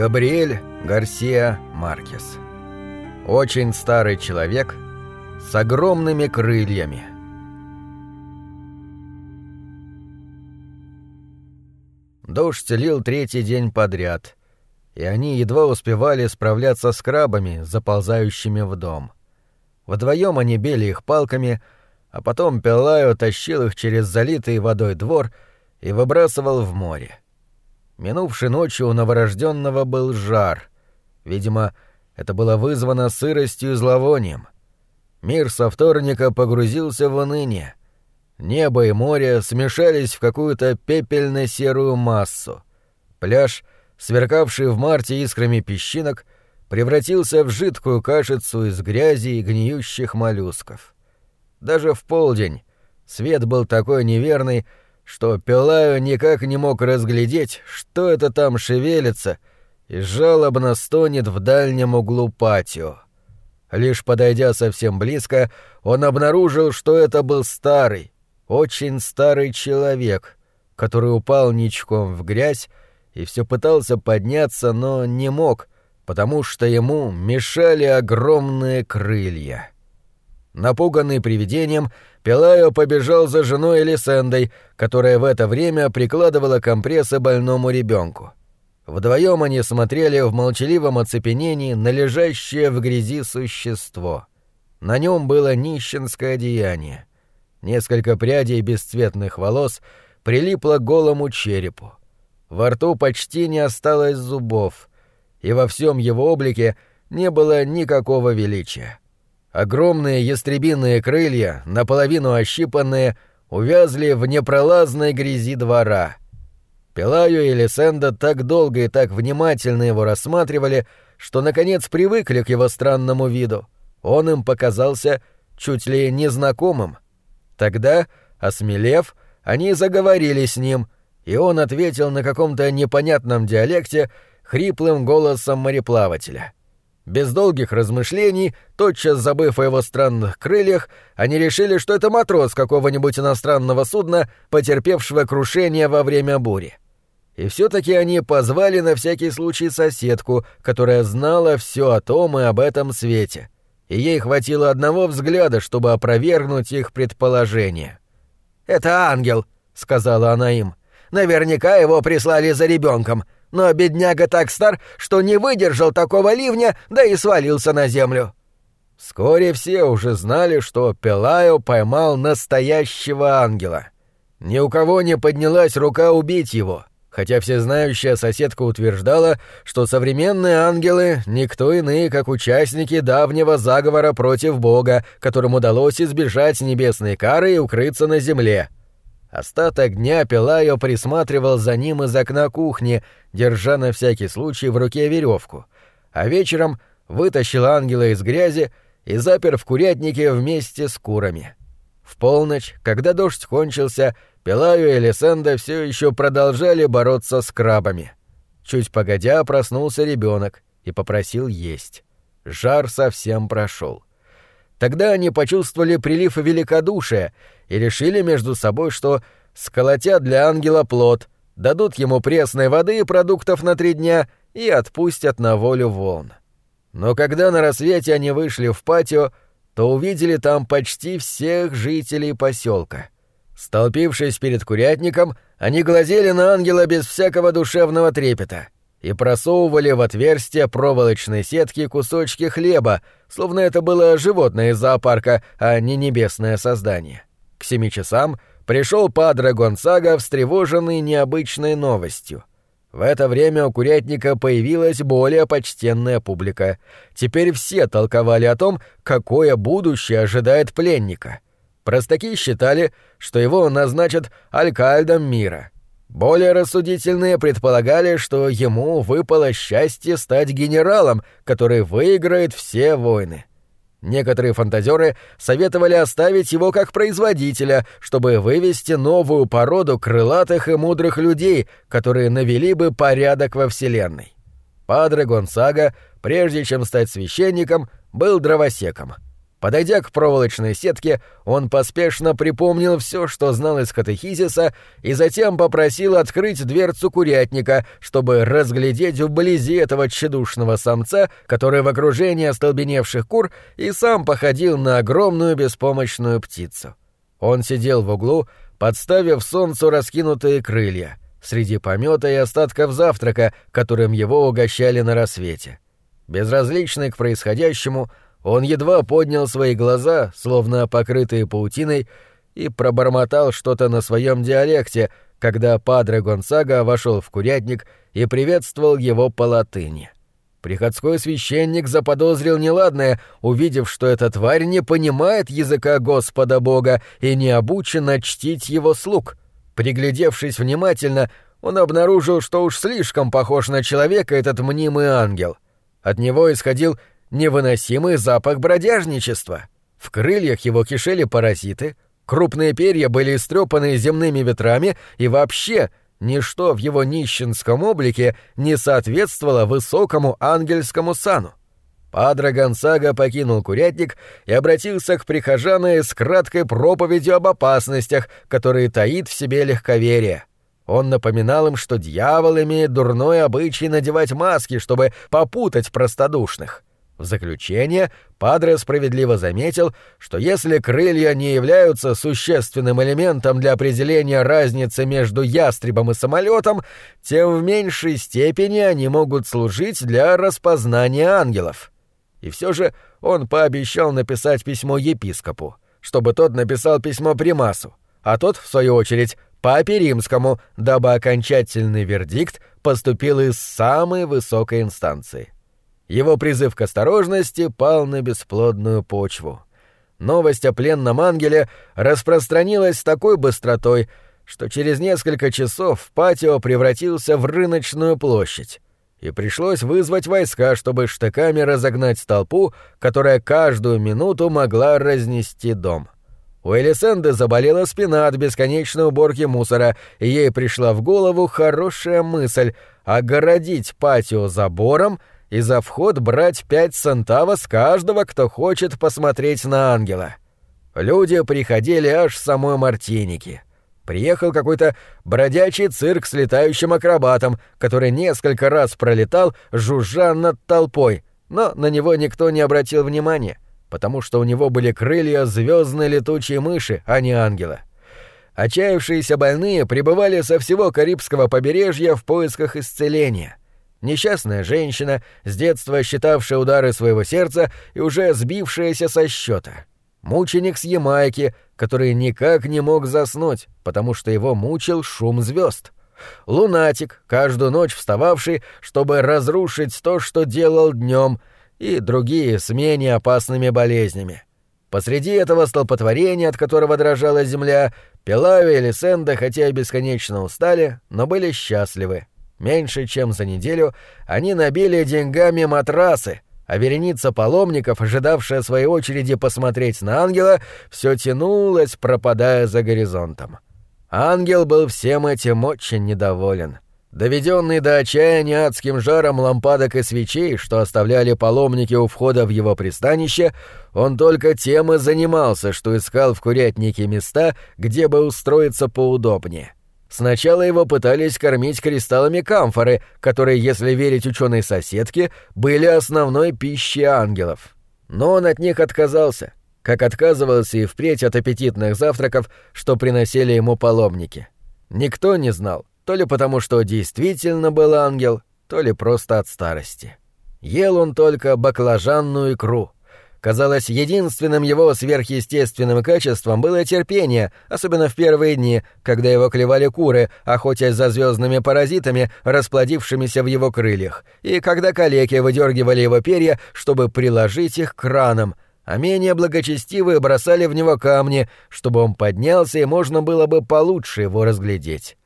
Габриэль Гарсия Маркес. Очень старый человек с огромными крыльями. Дождь лил третий день подряд, и они едва успевали справляться с крабами, заползающими в дом. Вдвоем они били их палками, а потом Пелаю тащил их через залитый водой двор и выбрасывал в море. Минувшей ночью у новорожденного был жар. Видимо, это было вызвано сыростью и зловонием. Мир со вторника погрузился в уныние. Небо и море смешались в какую-то пепельно-серую массу. Пляж, сверкавший в марте искрами песчинок, превратился в жидкую кашицу из грязи и гниющих моллюсков. Даже в полдень свет был такой неверный, что Пелаю никак не мог разглядеть, что это там шевелится и жалобно стонет в дальнем углу патио. Лишь подойдя совсем близко, он обнаружил, что это был старый, очень старый человек, который упал ничком в грязь и все пытался подняться, но не мог, потому что ему мешали огромные крылья. Напуганный привидением, Пелайо побежал за женой Элисендой, которая в это время прикладывала компрессы больному ребенку. Вдвоем они смотрели в молчаливом оцепенении на лежащее в грязи существо. На нем было нищенское одеяние. Несколько прядей бесцветных волос прилипло к голому черепу. Во рту почти не осталось зубов, и во всем его облике не было никакого величия. Огромные ястребиные крылья, наполовину ощипанные, увязли в непролазной грязи двора. Пелаю и Лисенда так долго и так внимательно его рассматривали, что наконец привыкли к его странному виду. Он им показался чуть ли незнакомым. Тогда, осмелев, они заговорили с ним, и он ответил на каком-то непонятном диалекте хриплым голосом мореплавателя — без долгих размышлений, тотчас забыв о его странных крыльях, они решили, что это матрос какого-нибудь иностранного судна, потерпевшего крушение во время бури. И все-таки они позвали на всякий случай соседку, которая знала все о том и об этом свете. И ей хватило одного взгляда, чтобы опровергнуть их предположение. «Это ангел», — сказала она им. «Наверняка его прислали за ребенком но бедняга так стар, что не выдержал такого ливня, да и свалился на землю. Вскоре все уже знали, что Пелайо поймал настоящего ангела. Ни у кого не поднялась рука убить его, хотя всезнающая соседка утверждала, что современные ангелы — никто иные, как участники давнего заговора против Бога, которым удалось избежать небесной кары и укрыться на земле — Остаток дня Пелайо присматривал за ним из окна кухни, держа на всякий случай в руке веревку, а вечером вытащил ангела из грязи и запер в курятнике вместе с курами. В полночь, когда дождь кончился, Пелайо и Лесенда все еще продолжали бороться с крабами. Чуть погодя проснулся ребенок и попросил есть. Жар совсем прошел. Тогда они почувствовали прилив великодушия и решили между собой, что сколотят для ангела плод, дадут ему пресной воды и продуктов на три дня и отпустят на волю волн. Но когда на рассвете они вышли в патио, то увидели там почти всех жителей поселка. Столпившись перед курятником, они глазели на ангела без всякого душевного трепета — и просовывали в отверстие проволочной сетки кусочки хлеба, словно это было животное из зоопарка, а не небесное создание. К семи часам пришел Падре Гонсага, встревоженный необычной новостью. В это время у курятника появилась более почтенная публика. Теперь все толковали о том, какое будущее ожидает пленника. Простаки считали, что его назначат алькальдом мира — более рассудительные предполагали, что ему выпало счастье стать генералом, который выиграет все войны. Некоторые фантазеры советовали оставить его как производителя, чтобы вывести новую породу крылатых и мудрых людей, которые навели бы порядок во Вселенной. Падре Гонсага, прежде чем стать священником, был дровосеком. Подойдя к проволочной сетке, он поспешно припомнил все, что знал из катехизиса, и затем попросил открыть дверцу курятника, чтобы разглядеть вблизи этого тщедушного самца, который в окружении остолбеневших кур и сам походил на огромную беспомощную птицу. Он сидел в углу, подставив солнцу раскинутые крылья, среди помета и остатков завтрака, которым его угощали на рассвете. Безразличный к происходящему, он едва поднял свои глаза, словно покрытые паутиной, и пробормотал что-то на своем диалекте, когда Падре Гонсага вошел в курятник и приветствовал его по латыни. Приходской священник заподозрил неладное, увидев, что эта тварь не понимает языка Господа Бога и не обучена чтить его слуг. Приглядевшись внимательно, он обнаружил, что уж слишком похож на человека этот мнимый ангел. От него исходил невыносимый запах бродяжничества. В крыльях его кишели паразиты, крупные перья были истрепаны земными ветрами, и вообще ничто в его нищенском облике не соответствовало высокому ангельскому сану. Падре Гонсага покинул курятник и обратился к прихожанам с краткой проповедью об опасностях, которые таит в себе легковерие. Он напоминал им, что дьявол имеет дурной обычай надевать маски, чтобы попутать простодушных. В заключение Падре справедливо заметил, что если крылья не являются существенным элементом для определения разницы между ястребом и самолетом, тем в меньшей степени они могут служить для распознания ангелов. И все же он пообещал написать письмо епископу, чтобы тот написал письмо примасу, а тот, в свою очередь, папе римскому, дабы окончательный вердикт поступил из самой высокой инстанции. Его призыв к осторожности пал на бесплодную почву. Новость о пленном ангеле распространилась с такой быстротой, что через несколько часов патио превратился в рыночную площадь, и пришлось вызвать войска, чтобы штыками разогнать толпу, которая каждую минуту могла разнести дом. У Элисенды заболела спина от бесконечной уборки мусора, и ей пришла в голову хорошая мысль — огородить патио забором — и за вход брать пять центава с каждого, кто хочет посмотреть на ангела. Люди приходили аж с самой Мартиники. Приехал какой-то бродячий цирк с летающим акробатом, который несколько раз пролетал, жужжа над толпой, но на него никто не обратил внимания, потому что у него были крылья звездной летучей мыши, а не ангела. Отчаявшиеся больные пребывали со всего Карибского побережья в поисках исцеления. Несчастная женщина, с детства считавшая удары своего сердца и уже сбившаяся со счета. Мученик с Ямайки, который никак не мог заснуть, потому что его мучил шум звезд. Лунатик, каждую ночь встававший, чтобы разрушить то, что делал днем, и другие с менее опасными болезнями. Посреди этого столпотворения, от которого дрожала земля, Пелави и Лисенда, хотя и бесконечно устали, но были счастливы. Меньше чем за неделю они набили деньгами матрасы, а вереница паломников, ожидавшая своей очереди посмотреть на ангела, все тянулась, пропадая за горизонтом. Ангел был всем этим очень недоволен. Доведенный до отчаяния адским жаром лампадок и свечей, что оставляли паломники у входа в его пристанище, он только тем и занимался, что искал в курятнике места, где бы устроиться поудобнее. Сначала его пытались кормить кристаллами камфоры, которые, если верить ученой соседке, были основной пищей ангелов. Но он от них отказался, как отказывался и впредь от аппетитных завтраков, что приносили ему паломники. Никто не знал, то ли потому, что действительно был ангел, то ли просто от старости. Ел он только баклажанную икру — Казалось, единственным его сверхъестественным качеством было терпение, особенно в первые дни, когда его клевали куры, охотясь за звездными паразитами, расплодившимися в его крыльях, и когда калеки выдергивали его перья, чтобы приложить их к ранам, а менее благочестивые бросали в него камни, чтобы он поднялся и можно было бы получше его разглядеть.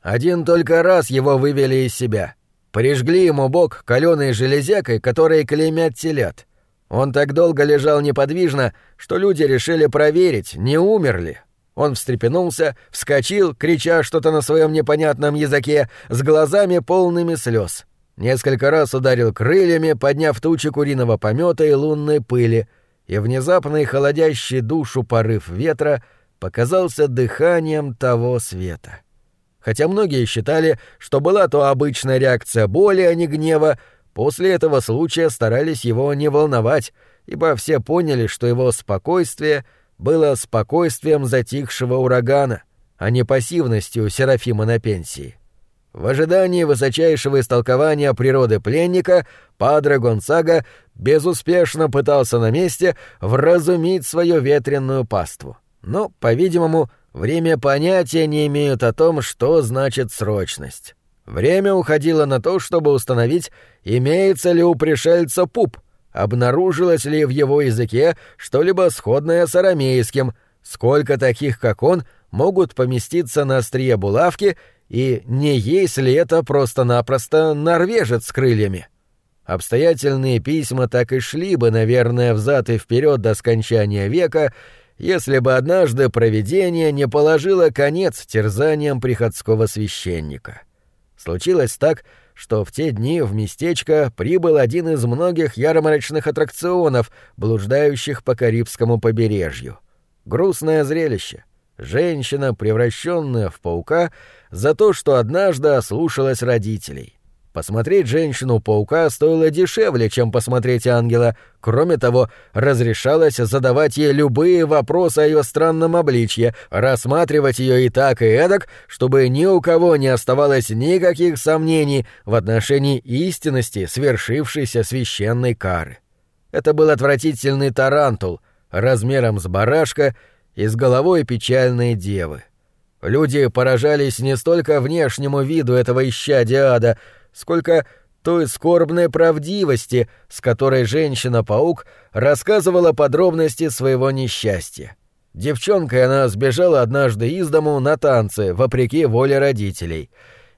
Один только раз его вывели из себя. Прижгли ему бок каленой железякой, которые клеймят телят — он так долго лежал неподвижно, что люди решили проверить, не умер ли. Он встрепенулся, вскочил, крича что-то на своем непонятном языке, с глазами полными слез. Несколько раз ударил крыльями, подняв тучи куриного помета и лунной пыли, и внезапный холодящий душу порыв ветра показался дыханием того света. Хотя многие считали, что была то обычная реакция боли, а не гнева, после этого случая старались его не волновать, ибо все поняли, что его спокойствие было спокойствием затихшего урагана, а не пассивностью Серафима на пенсии. В ожидании высочайшего истолкования природы пленника Падре Гонсага безуспешно пытался на месте вразумить свою ветренную паству. Но, по-видимому, время понятия не имеют о том, что значит срочность. Время уходило на то, чтобы установить, имеется ли у пришельца пуп, обнаружилось ли в его языке что-либо сходное с арамейским, сколько таких, как он, могут поместиться на острие булавки и не есть ли это просто-напросто норвежец с крыльями. Обстоятельные письма так и шли бы, наверное, взад и вперед до скончания века, если бы однажды провидение не положило конец терзаниям приходского священника. Случилось так, что в те дни в местечко прибыл один из многих ярмарочных аттракционов, блуждающих по Карибскому побережью. Грустное зрелище. Женщина, превращенная в паука, за то, что однажды ослушалась родителей. Посмотреть женщину-паука стоило дешевле, чем посмотреть ангела. Кроме того, разрешалось задавать ей любые вопросы о ее странном обличье, рассматривать ее и так, и эдак, чтобы ни у кого не оставалось никаких сомнений в отношении истинности свершившейся священной кары. Это был отвратительный тарантул, размером с барашка и с головой печальной девы. Люди поражались не столько внешнему виду этого исчадия ада, сколько той скорбной правдивости, с которой женщина-паук рассказывала подробности своего несчастья. Девчонкой она сбежала однажды из дому на танцы, вопреки воле родителей.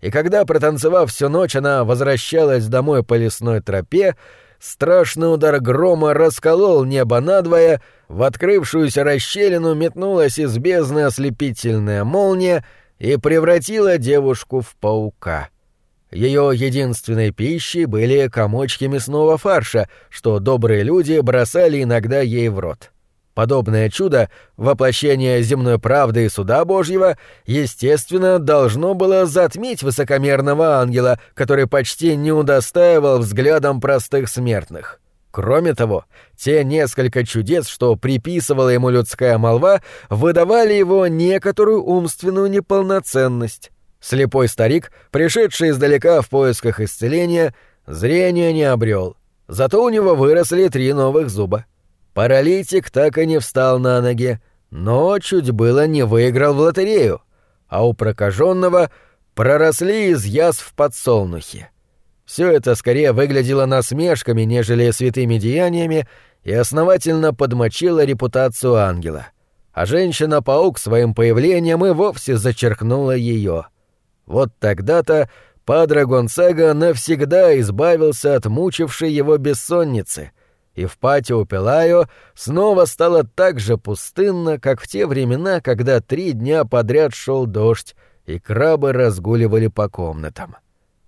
И когда, протанцевав всю ночь, она возвращалась домой по лесной тропе, страшный удар грома расколол небо надвое, в открывшуюся расщелину метнулась из бездны ослепительная молния и превратила девушку в паука. Ее единственной пищей были комочки мясного фарша, что добрые люди бросали иногда ей в рот. Подобное чудо, воплощение земной правды и суда Божьего, естественно, должно было затмить высокомерного ангела, который почти не удостаивал взглядом простых смертных. Кроме того, те несколько чудес, что приписывала ему людская молва, выдавали его некоторую умственную неполноценность. Слепой старик, пришедший издалека в поисках исцеления, зрения не обрел. Зато у него выросли три новых зуба. Паралитик так и не встал на ноги, но чуть было не выиграл в лотерею, а у прокаженного проросли из язв подсолнухи. Все это скорее выглядело насмешками, нежели святыми деяниями, и основательно подмочило репутацию ангела. А женщина-паук своим появлением и вовсе зачеркнула ее. Вот тогда-то Падре Гонсага навсегда избавился от мучившей его бессонницы — и в патио Пелайо снова стало так же пустынно, как в те времена, когда три дня подряд шел дождь, и крабы разгуливали по комнатам.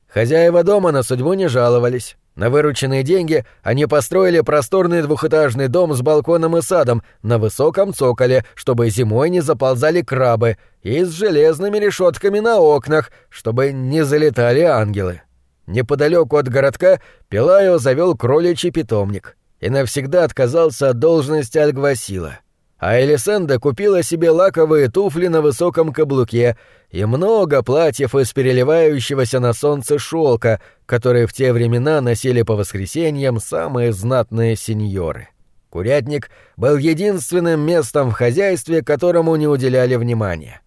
Хозяева дома на судьбу не жаловались. На вырученные деньги они построили просторный двухэтажный дом с балконом и садом на высоком цоколе, чтобы зимой не заползали крабы, и с железными решетками на окнах, чтобы не залетали ангелы. Неподалеку от городка Пилайо завел кроличий питомник — и навсегда отказался от должности альгвасила. А Элисенда купила себе лаковые туфли на высоком каблуке и много платьев из переливающегося на солнце шелка, которые в те времена носили по воскресеньям самые знатные сеньоры. Курятник был единственным местом в хозяйстве, которому не уделяли внимания.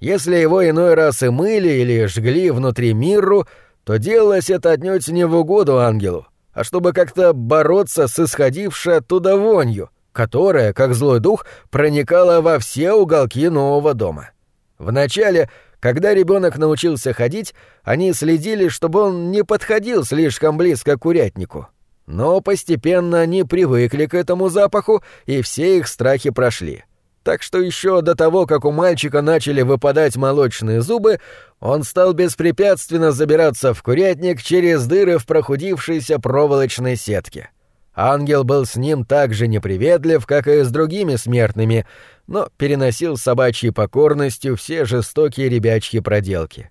Если его иной раз и мыли или жгли внутри миру, то делалось это отнюдь не в угоду ангелу, а чтобы как-то бороться с исходившей оттуда вонью, которая, как злой дух, проникала во все уголки нового дома. Вначале, когда ребенок научился ходить, они следили, чтобы он не подходил слишком близко к курятнику. Но постепенно они привыкли к этому запаху, и все их страхи прошли. Так что еще до того, как у мальчика начали выпадать молочные зубы, он стал беспрепятственно забираться в курятник через дыры в прохудившейся проволочной сетке. Ангел был с ним так же неприветлив, как и с другими смертными, но переносил с собачьей покорностью все жестокие ребячьи проделки.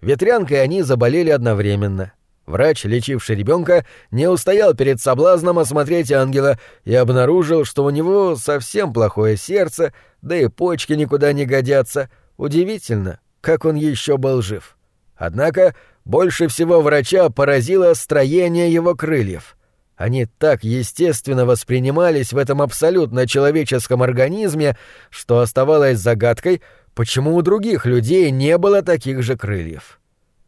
Ветрянкой они заболели одновременно. Врач, лечивший ребенка, не устоял перед соблазном осмотреть ангела и обнаружил, что у него совсем плохое сердце, да и почки никуда не годятся. Удивительно, как он еще был жив. Однако больше всего врача поразило строение его крыльев. Они так естественно воспринимались в этом абсолютно человеческом организме, что оставалось загадкой, почему у других людей не было таких же крыльев.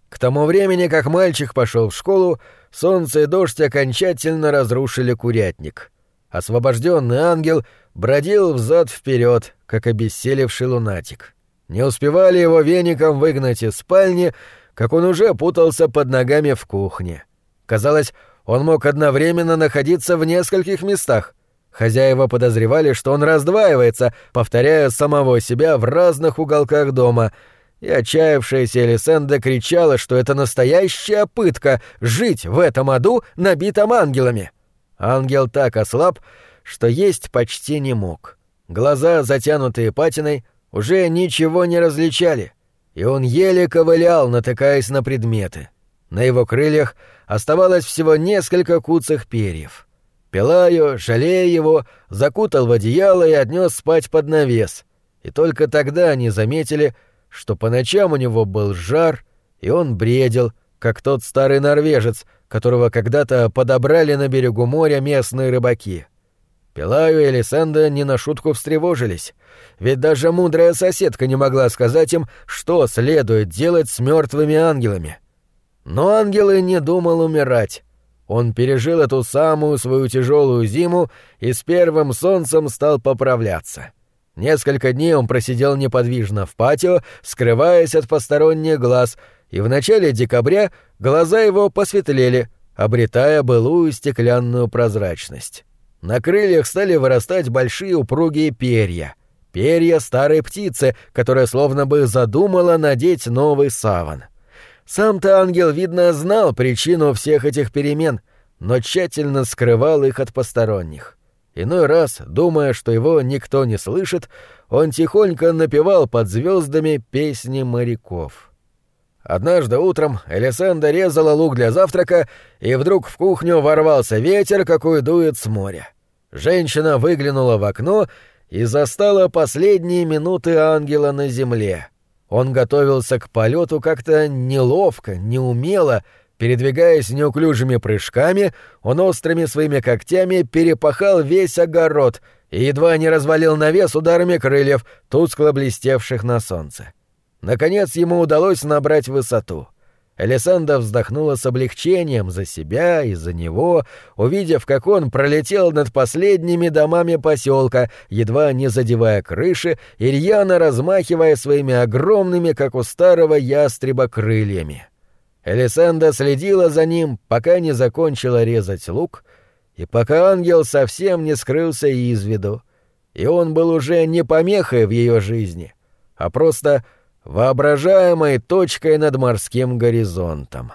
К тому времени, как мальчик пошел в школу, солнце и дождь окончательно разрушили курятник. Освобожденный ангел бродил взад вперед, как обессилевший лунатик. Не успевали его веником выгнать из спальни, как он уже путался под ногами в кухне. Казалось, он мог одновременно находиться в нескольких местах. Хозяева подозревали, что он раздваивается, повторяя самого себя в разных уголках дома, и отчаявшаяся Элисенда кричала, что это настоящая пытка — жить в этом аду, набитом ангелами. Ангел так ослаб, что есть почти не мог. Глаза, затянутые патиной, уже ничего не различали, и он еле ковылял, натыкаясь на предметы. На его крыльях оставалось всего несколько куцых перьев. Пилаю, жалея его, закутал в одеяло и отнес спать под навес. И только тогда они заметили, что по ночам у него был жар, и он бредил, как тот старый норвежец, которого когда-то подобрали на берегу моря местные рыбаки. Пилаю и Элисанда не на шутку встревожились, ведь даже мудрая соседка не могла сказать им, что следует делать с мертвыми ангелами. Но ангел и не думал умирать. Он пережил эту самую свою тяжелую зиму и с первым солнцем стал поправляться. Несколько дней он просидел неподвижно в патио, скрываясь от посторонних глаз, и в начале декабря глаза его посветлели, обретая былую стеклянную прозрачность. На крыльях стали вырастать большие упругие перья. Перья старой птицы, которая словно бы задумала надеть новый саван. — сам-то ангел, видно, знал причину всех этих перемен, но тщательно скрывал их от посторонних. Иной раз, думая, что его никто не слышит, он тихонько напевал под звездами песни моряков. Однажды утром Элисенда резала лук для завтрака, и вдруг в кухню ворвался ветер, какой дует с моря. Женщина выглянула в окно и застала последние минуты ангела на земле — он готовился к полету как-то неловко, неумело, передвигаясь неуклюжими прыжками, он острыми своими когтями перепахал весь огород и едва не развалил навес ударами крыльев, тускло блестевших на солнце. Наконец ему удалось набрать высоту — Элисанда вздохнула с облегчением за себя и за него, увидев, как он пролетел над последними домами поселка, едва не задевая крыши и рьяно размахивая своими огромными, как у старого ястреба, крыльями. Элисанда следила за ним, пока не закончила резать лук, и пока ангел совсем не скрылся из виду, и он был уже не помехой в ее жизни, а просто воображаемой точкой над морским горизонтом.